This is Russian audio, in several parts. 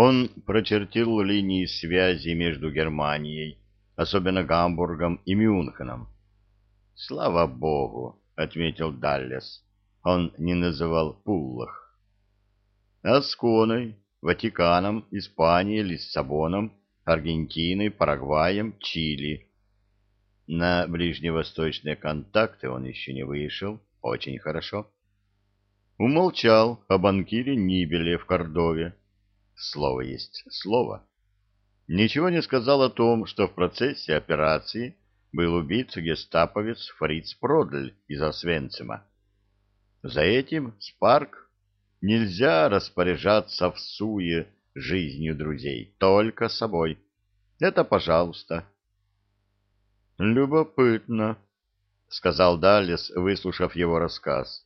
Он прочертил линии связи между Германией, особенно Гамбургом и Мюнхеном. «Слава богу», — отметил Даллес, — он не называл Пуллах. «Асконой, Ватиканом, Испанией, Лиссабоном, Аргентиной, Парагваем, Чили». На ближневосточные контакты он еще не вышел. Очень хорошо. Умолчал о банкире Нибеле в Кордове. Слово есть слово. Ничего не сказал о том, что в процессе операции был убит гестаповец Фриц Продль из Освенцима. За этим, Спарк, нельзя распоряжаться в суе жизнью друзей, только собой. Это пожалуйста. «Любопытно», — сказал Даллес, выслушав его рассказ.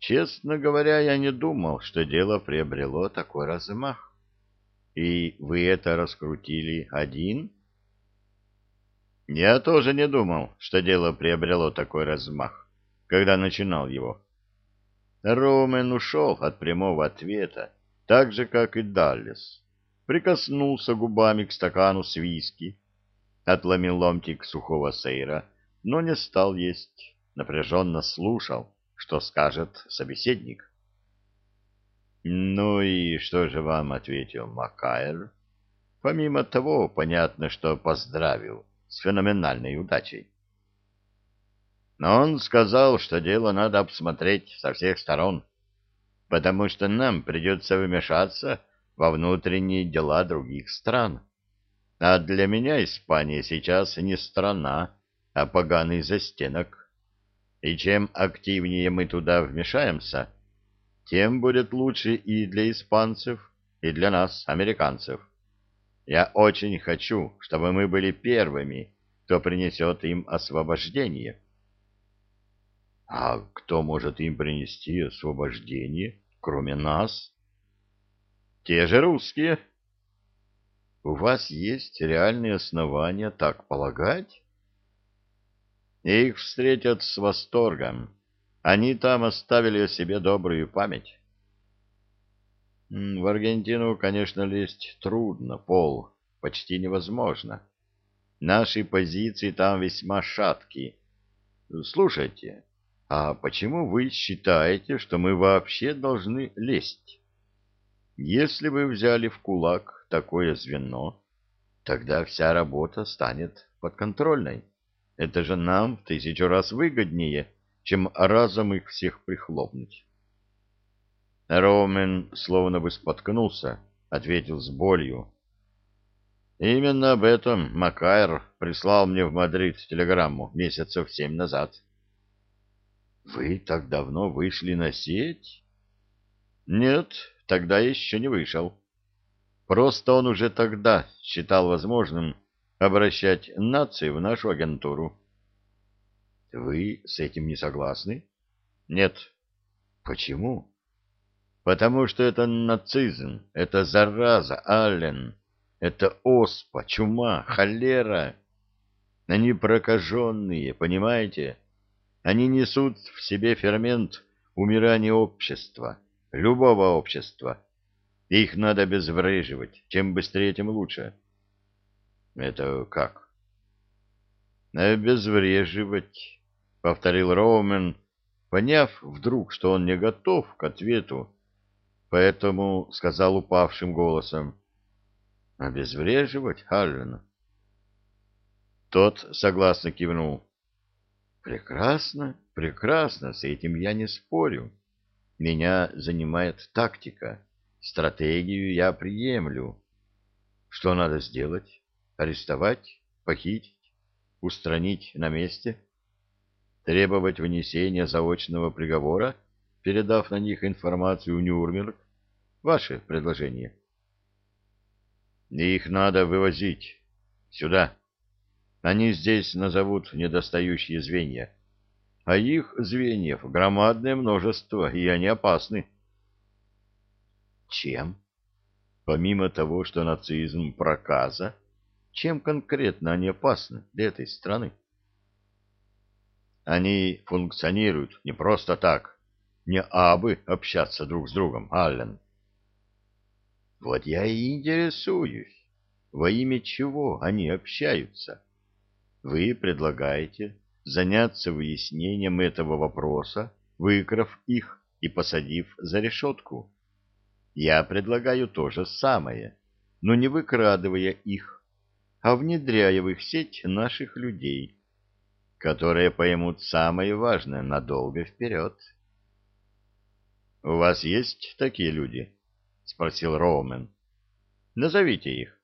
«Честно говоря, я не думал, что дело приобрело такой размах. И вы это раскрутили один?» «Я тоже не думал, что дело приобрело такой размах, когда начинал его». Ромен ушел от прямого ответа, так же, как и Даллес. Прикоснулся губами к стакану с виски, отломил ломтик сухого сейра, но не стал есть, напряженно слушал, что скажет собеседник. «Ну и что же вам ответил Макайр?» Помимо того, понятно, что поздравил с феноменальной удачей. Но он сказал, что дело надо обсмотреть со всех сторон, потому что нам придется вмешаться во внутренние дела других стран. А для меня Испания сейчас не страна, а поганый застенок. И чем активнее мы туда вмешаемся, тем будет лучше и для испанцев, и для нас, американцев. Я очень хочу, чтобы мы были первыми, кто принесет им освобождение. А кто может им принести освобождение, кроме нас? Те же русские. У вас есть реальные основания так полагать? Их встретят с восторгом. Они там оставили о себе добрую память. В Аргентину, конечно, лезть трудно, Пол, почти невозможно. Наши позиции там весьма шаткие. Слушайте, а почему вы считаете, что мы вообще должны лезть? Если вы взяли в кулак такое звено, тогда вся работа станет подконтрольной. Это же нам в тысячу раз выгоднее, чем разом их всех прихлопнуть. Роумен словно бы споткнулся, ответил с болью. Именно об этом Макайр прислал мне в Мадрид телеграмму месяцев семь назад. Вы так давно вышли на сеть? Нет, тогда еще не вышел. Просто он уже тогда считал возможным обращать нации в нашу агентуру. Вы с этим не согласны? Нет. Почему? Потому что это нацизм, это зараза, Аллен, это оспа, чума, холера. Они прокаженные, понимаете? Они несут в себе фермент умирания общества любого общества. Их надо обезвреживать. Чем быстрее, тем лучше. Это как? Обезвреживать, повторил Роумен, поняв вдруг, что он не готов к ответу, поэтому сказал упавшим голосом. Обезвреживать, Халлен? Тот согласно кивнул. Прекрасно, прекрасно, с этим я не спорю. Меня занимает тактика. Стратегию я приемлю. Что надо сделать? Арестовать? Похитить? Устранить на месте? Требовать вынесения заочного приговора, передав на них информацию в Нюрнберг? Ваше предложение. Их надо вывозить. Сюда. Они здесь назовут недостающие звенья а их звеньев громадное множество, и они опасны. Чем? Помимо того, что нацизм проказа, чем конкретно они опасны для этой страны? Они функционируют не просто так, не абы общаться друг с другом, Аллен. Вот я и интересуюсь, во имя чего они общаются. Вы предлагаете заняться выяснением этого вопроса, выкрав их и посадив за решетку. Я предлагаю то же самое, но не выкрадывая их, а внедряя в их сеть наших людей, которые поймут самое важное надолго вперед. — У вас есть такие люди? — спросил Роумен. — Назовите их.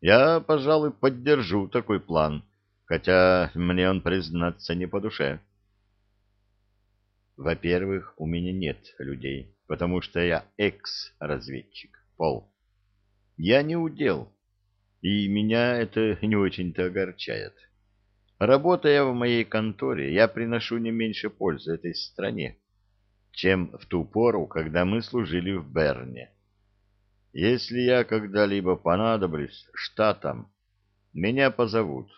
Я, пожалуй, поддержу такой план, хотя мне он, признаться, не по душе. Во-первых, у меня нет людей, потому что я экс-разведчик, Пол. Я не удел, и меня это не очень-то огорчает. Работая в моей конторе, я приношу не меньше пользы этой стране чем в ту пору, когда мы служили в Берне. Если я когда-либо понадоблюсь штатам, меня позовут.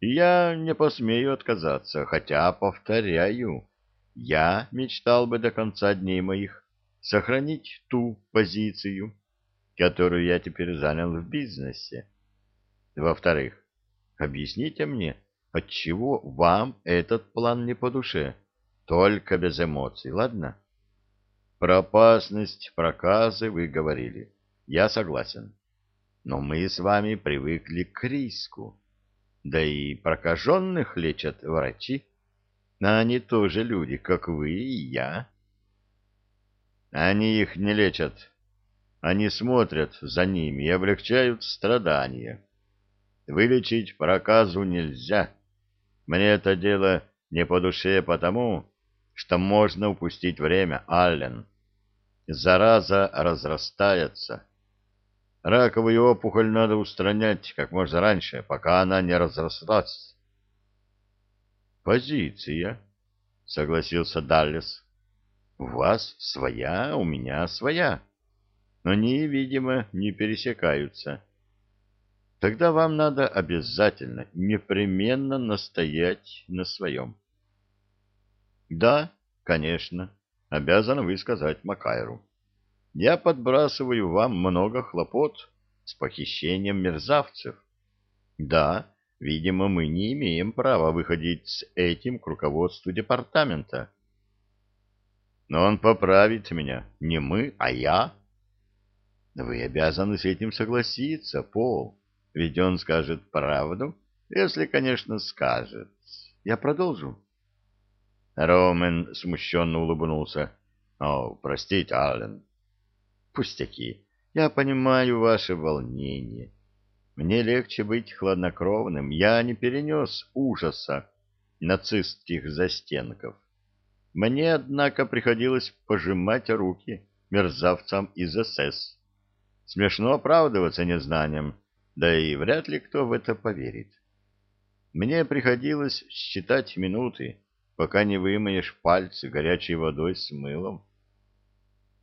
И я не посмею отказаться, хотя, повторяю, я мечтал бы до конца дней моих сохранить ту позицию, которую я теперь занял в бизнесе. Во-вторых, объясните мне, отчего вам этот план не по душе? — только без эмоций, ладно? Про опасность проказы вы говорили. Я согласен. Но мы с вами привыкли к риску. Да и прокаженных лечат врачи. А они тоже люди, как вы и я. Они их не лечат. Они смотрят за ними и облегчают страдания. Вылечить проказу нельзя. Мне это дело не по душе потому, что можно упустить время, Аллен. Зараза разрастается. Раковую опухоль надо устранять как можно раньше, пока она не разрослась. «Позиция», — согласился Даллес. «У вас своя, у меня своя. Но они, видимо, не пересекаются. Тогда вам надо обязательно, непременно настоять на своем». Да, конечно, обязан вы сказать Макайру. Я подбрасываю вам много хлопот с похищением мерзавцев. Да, видимо, мы не имеем права выходить с этим к руководству департамента. Но он поправит меня, не мы, а я. Вы обязаны с этим согласиться, Пол, ведь он скажет правду, если, конечно, скажет. Я продолжу. Роумен смущенно улыбнулся. — О, простите, Аллен. — Пустяки. Я понимаю ваше волнение. Мне легче быть хладнокровным. Я не перенес ужаса нацистских застенков. Мне, однако, приходилось пожимать руки мерзавцам из СС. Смешно оправдываться незнанием, да и вряд ли кто в это поверит. Мне приходилось считать минуты, пока не вымоешь пальцы горячей водой с мылом.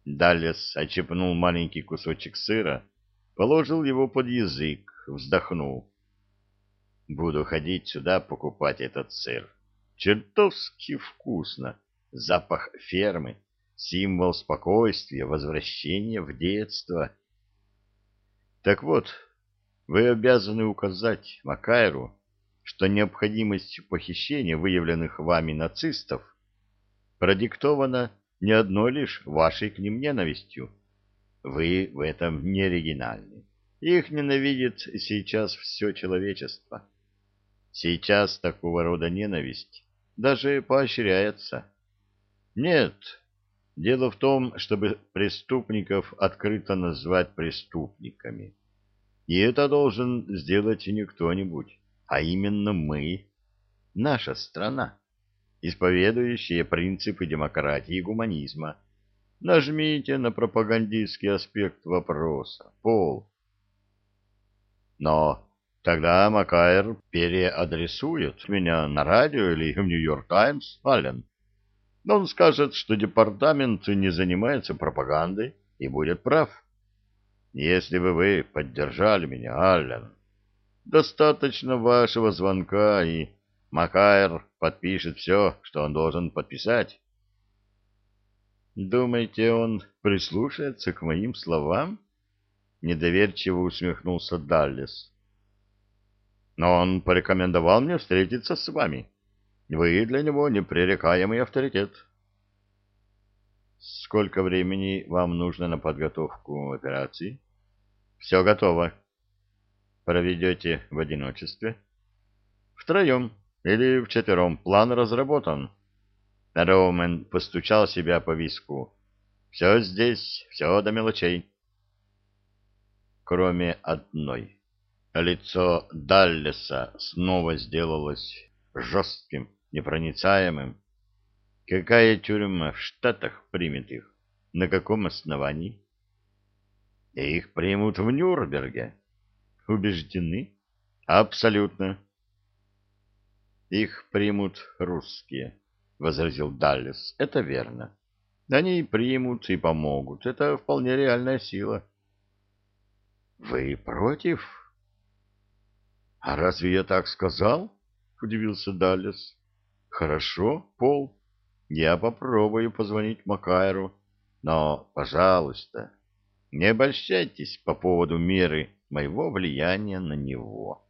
Далес очепнул маленький кусочек сыра, положил его под язык, вздохнул. Буду ходить сюда покупать этот сыр. Чертовски вкусно. Запах фермы, символ спокойствия, возвращения в детство. Так вот, вы обязаны указать Макайру, что необходимость похищения выявленных вами нацистов продиктована не одной лишь вашей к ним ненавистью. Вы в этом не оригинальны. Их ненавидит сейчас все человечество. Сейчас такого рода ненависть даже поощряется. Нет, дело в том, чтобы преступников открыто назвать преступниками. И это должен сделать не кто-нибудь, а именно мы, наша страна, исповедующая принципы демократии и гуманизма. Нажмите на пропагандистский аспект вопроса, Пол. Но тогда Макайр переадресует меня на радио или в Нью-Йорк Таймс, Аллен. Но он скажет, что департамент не занимается пропагандой и будет прав. Если бы вы поддержали меня, Аллен, Достаточно вашего звонка, и Макайр подпишет все, что он должен подписать. Думаете, он прислушается к моим словам? недоверчиво усмехнулся Даллес. Но он порекомендовал мне встретиться с вами. Вы для него непререкаемый авторитет. Сколько времени вам нужно на подготовку операции? Все готово. Проведете в одиночестве? Втроем или вчетвером. План разработан. Роумен постучал себя по виску. Все здесь, все до мелочей. Кроме одной. Лицо Даллеса снова сделалось жестким, непроницаемым. Какая тюрьма в Штатах примет их? На каком основании? Их примут в Нюрнберге. Убеждены? Абсолютно. Их примут русские, возразил Даллес. Это верно. Они примут и помогут. Это вполне реальная сила. Вы против? А разве я так сказал? Удивился Даллес. Хорошо, Пол. Я попробую позвонить Макайру, но, пожалуйста, не обольщайтесь по поводу меры моего влияния на него.